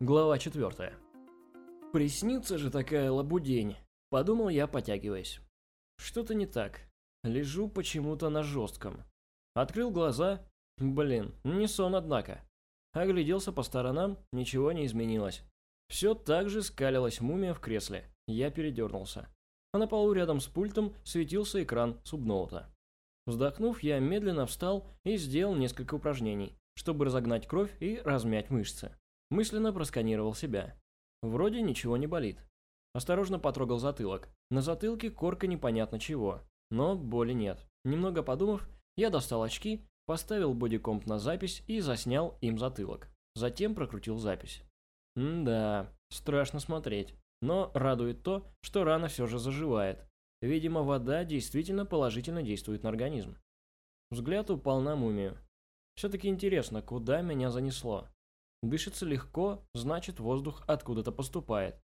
Глава 4. Приснится же такая лабудень, подумал я, потягиваясь. Что-то не так. Лежу почему-то на жестком. Открыл глаза. Блин, не сон, однако. Огляделся по сторонам, ничего не изменилось. Все так же скалилась мумия в кресле. Я передернулся. А на полу рядом с пультом светился экран субноута. Вздохнув, я медленно встал и сделал несколько упражнений, чтобы разогнать кровь и размять мышцы. Мысленно просканировал себя. Вроде ничего не болит. Осторожно потрогал затылок. На затылке корка непонятно чего, но боли нет. Немного подумав, я достал очки, поставил бодикомп на запись и заснял им затылок. Затем прокрутил запись. М-да, страшно смотреть. Но радует то, что рана все же заживает. Видимо, вода действительно положительно действует на организм. Взгляд упал на мумию. Все-таки интересно, куда меня занесло. Дышится легко, значит воздух откуда-то поступает.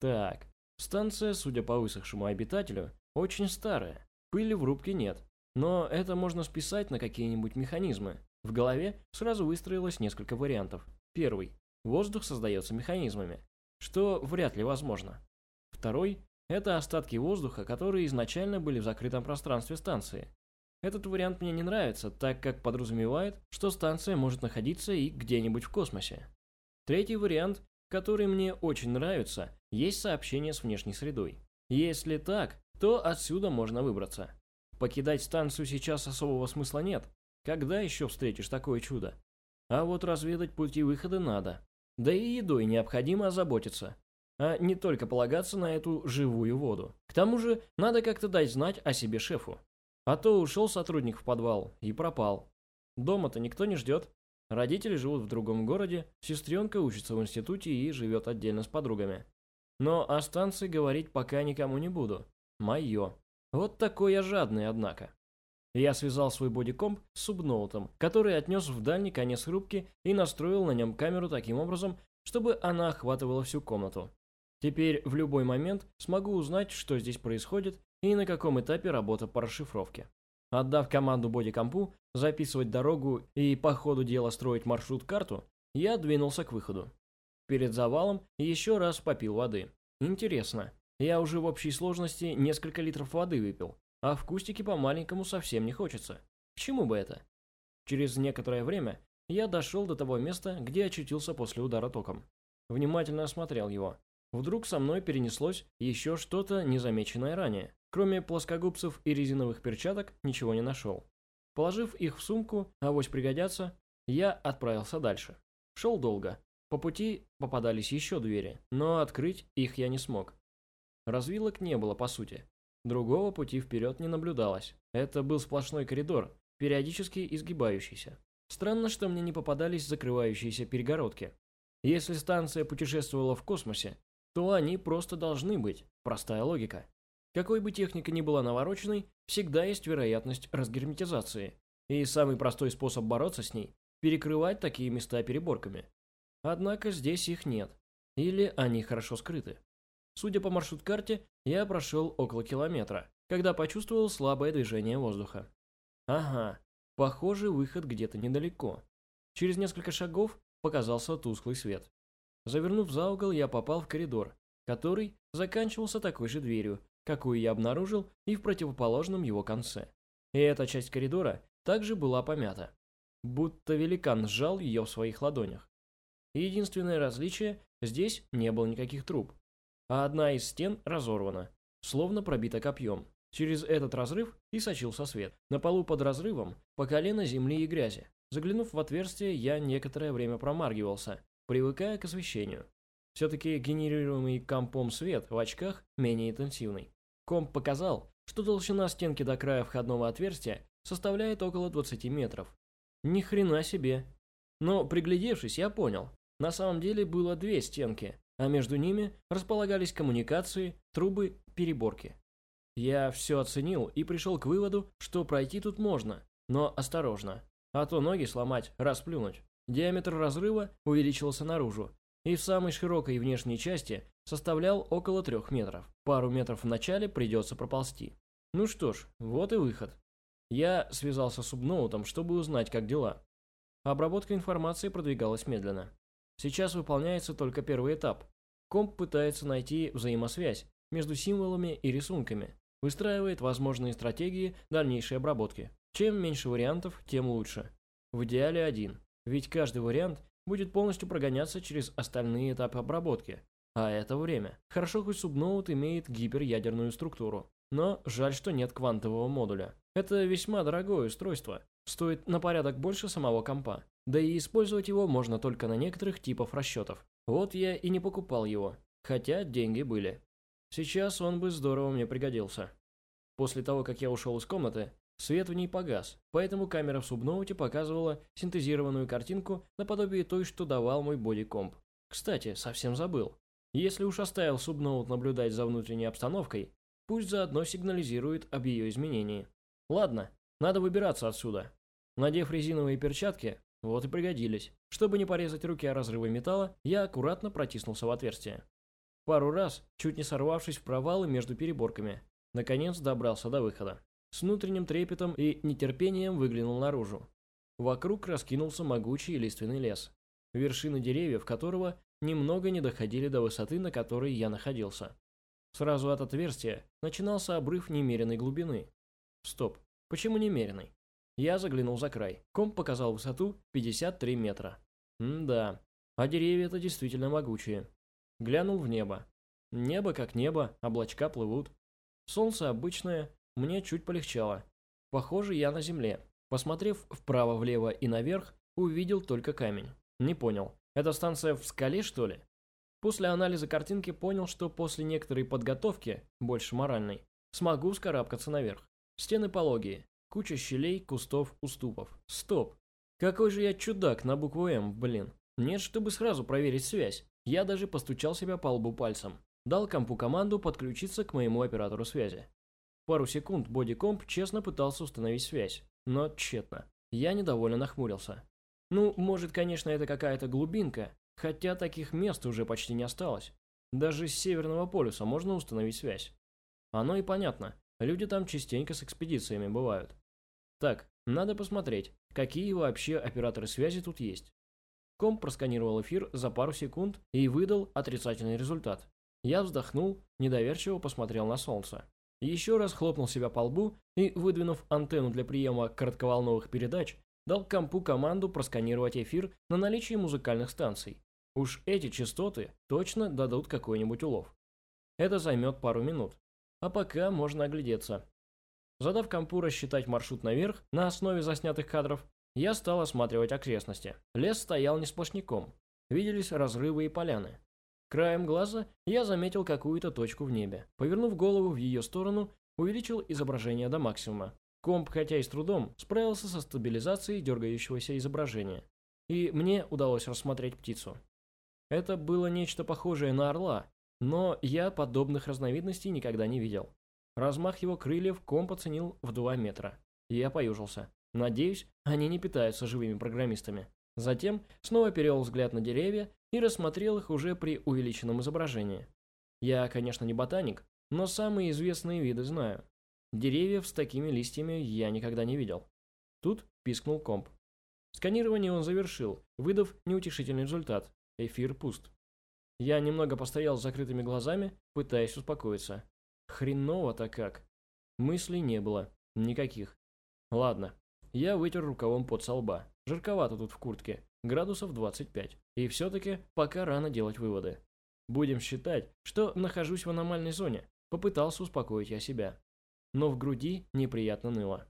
Так, станция, судя по высохшему обитателю, очень старая. Пыли в рубке нет. Но это можно списать на какие-нибудь механизмы. В голове сразу выстроилось несколько вариантов. Первый. Воздух создается механизмами, что вряд ли возможно. Второй. Это остатки воздуха, которые изначально были в закрытом пространстве станции. Этот вариант мне не нравится, так как подразумевает, что станция может находиться и где-нибудь в космосе. Третий вариант, который мне очень нравится, есть сообщение с внешней средой. Если так, то отсюда можно выбраться. Покидать станцию сейчас особого смысла нет. Когда еще встретишь такое чудо? А вот разведать пути выхода надо. Да и едой необходимо озаботиться. А не только полагаться на эту живую воду. К тому же, надо как-то дать знать о себе шефу. А то ушел сотрудник в подвал и пропал. Дома-то никто не ждет. Родители живут в другом городе, сестренка учится в институте и живет отдельно с подругами. Но о станции говорить пока никому не буду. Мое. Вот такой я жадный, однако. Я связал свой бодикомп с субноутом, который отнес в дальний конец рубки и настроил на нем камеру таким образом, чтобы она охватывала всю комнату. Теперь в любой момент смогу узнать, что здесь происходит и на каком этапе работа по расшифровке. Отдав команду бодикомпу записывать дорогу и по ходу дела строить маршрут-карту, я двинулся к выходу. Перед завалом еще раз попил воды. Интересно, я уже в общей сложности несколько литров воды выпил, а в кустике по-маленькому совсем не хочется. К чему бы это? Через некоторое время я дошел до того места, где очутился после удара током. Внимательно осмотрел его. Вдруг со мной перенеслось еще что-то незамеченное ранее. Кроме плоскогубцев и резиновых перчаток, ничего не нашел. Положив их в сумку, авось пригодятся, я отправился дальше. Шел долго. По пути попадались еще двери, но открыть их я не смог. Развилок не было, по сути. Другого пути вперед не наблюдалось. Это был сплошной коридор, периодически изгибающийся. Странно, что мне не попадались закрывающиеся перегородки. Если станция путешествовала в космосе, то они просто должны быть. Простая логика. Какой бы техника ни была навороченной, всегда есть вероятность разгерметизации. И самый простой способ бороться с ней – перекрывать такие места переборками. Однако здесь их нет. Или они хорошо скрыты. Судя по маршрут-карте, я прошел около километра, когда почувствовал слабое движение воздуха. Ага, похоже, выход где-то недалеко. Через несколько шагов показался тусклый свет. Завернув за угол, я попал в коридор, который заканчивался такой же дверью, какую я обнаружил и в противоположном его конце. И эта часть коридора также была помята, будто великан сжал ее в своих ладонях. Единственное различие – здесь не было никаких труб, а одна из стен разорвана, словно пробита копьем. Через этот разрыв и сочился свет. На полу под разрывом по колено земли и грязи. Заглянув в отверстие, я некоторое время промаргивался, привыкая к освещению. Все-таки генерируемый компом свет в очках менее интенсивный. Комп показал, что толщина стенки до края входного отверстия составляет около 20 метров. Ни хрена себе. Но приглядевшись, я понял. На самом деле было две стенки, а между ними располагались коммуникации, трубы, переборки. Я все оценил и пришел к выводу, что пройти тут можно, но осторожно, а то ноги сломать, расплюнуть. Диаметр разрыва увеличился наружу, и в самой широкой внешней части составлял около трех метров. Пару метров в начале придется проползти. Ну что ж, вот и выход. Я связался с субноутом, чтобы узнать, как дела. Обработка информации продвигалась медленно. Сейчас выполняется только первый этап. Комп пытается найти взаимосвязь между символами и рисунками, выстраивает возможные стратегии дальнейшей обработки. Чем меньше вариантов, тем лучше. В идеале один, ведь каждый вариант будет полностью прогоняться через остальные этапы обработки, а это время. Хорошо, хоть субноут имеет гиперядерную структуру. Но жаль, что нет квантового модуля. Это весьма дорогое устройство. Стоит на порядок больше самого компа. Да и использовать его можно только на некоторых типов расчетов. Вот я и не покупал его. Хотя деньги были. Сейчас он бы здорово мне пригодился. После того, как я ушел из комнаты, свет в ней погас, поэтому камера в субноуте показывала синтезированную картинку наподобие той, что давал мой бодикомп. Кстати, совсем забыл. Если уж оставил субноут наблюдать за внутренней обстановкой, пусть заодно сигнализирует об ее изменении. Ладно, надо выбираться отсюда. Надев резиновые перчатки, вот и пригодились. Чтобы не порезать руки о разрывы металла, я аккуратно протиснулся в отверстие. Пару раз, чуть не сорвавшись в провалы между переборками, наконец добрался до выхода. С внутренним трепетом и нетерпением выглянул наружу. Вокруг раскинулся могучий лиственный лес, вершины деревьев которого немного не доходили до высоты, на которой я находился. Сразу от отверстия начинался обрыв немеренной глубины. Стоп, почему немеренный? Я заглянул за край. Комп показал высоту 53 метра. М-да, а деревья-то действительно могучие. Глянул в небо. Небо как небо, облачка плывут. Солнце обычное, мне чуть полегчало. Похоже, я на земле. Посмотрев вправо-влево и наверх, увидел только камень. Не понял, эта станция в скале, что ли? После анализа картинки понял, что после некоторой подготовки, больше моральной, смогу скарабкаться наверх. Стены пологие, куча щелей, кустов, уступов. Стоп! Какой же я чудак на букву М, блин. Нет, чтобы сразу проверить связь. Я даже постучал себя по лбу пальцем. Дал компу команду подключиться к моему оператору связи. Пару секунд бодикомп честно пытался установить связь, но тщетно. Я недовольно нахмурился. Ну, может, конечно, это какая-то глубинка, хотя таких мест уже почти не осталось. Даже с Северного полюса можно установить связь. Оно и понятно, люди там частенько с экспедициями бывают. Так, надо посмотреть, какие вообще операторы связи тут есть. Комп просканировал эфир за пару секунд и выдал отрицательный результат. Я вздохнул, недоверчиво посмотрел на солнце. Еще раз хлопнул себя по лбу и, выдвинув антенну для приема коротковолновых передач, дал компу команду просканировать эфир на наличие музыкальных станций. Уж эти частоты точно дадут какой-нибудь улов. Это займет пару минут. А пока можно оглядеться. Задав компу рассчитать маршрут наверх на основе заснятых кадров, я стал осматривать окрестности. Лес стоял не сплошняком. Виделись разрывы и поляны. Краем глаза я заметил какую-то точку в небе. Повернув голову в ее сторону, увеличил изображение до максимума. Комп, хотя и с трудом, справился со стабилизацией дергающегося изображения. И мне удалось рассмотреть птицу. Это было нечто похожее на орла, но я подобных разновидностей никогда не видел. Размах его крыльев комп оценил в 2 метра. Я поюжился. Надеюсь, они не питаются живыми программистами. Затем снова перевел взгляд на деревья и рассмотрел их уже при увеличенном изображении. Я, конечно, не ботаник, но самые известные виды знаю. Деревьев с такими листьями я никогда не видел. Тут пискнул комп. Сканирование он завершил, выдав неутешительный результат. Эфир пуст. Я немного постоял с закрытыми глазами, пытаясь успокоиться. Хреново-то как. Мыслей не было. Никаких. Ладно. Я вытер рукавом под со лба. Жарковато тут в куртке. Градусов 25. И все-таки пока рано делать выводы. Будем считать, что нахожусь в аномальной зоне. Попытался успокоить я себя но в груди неприятно ныло.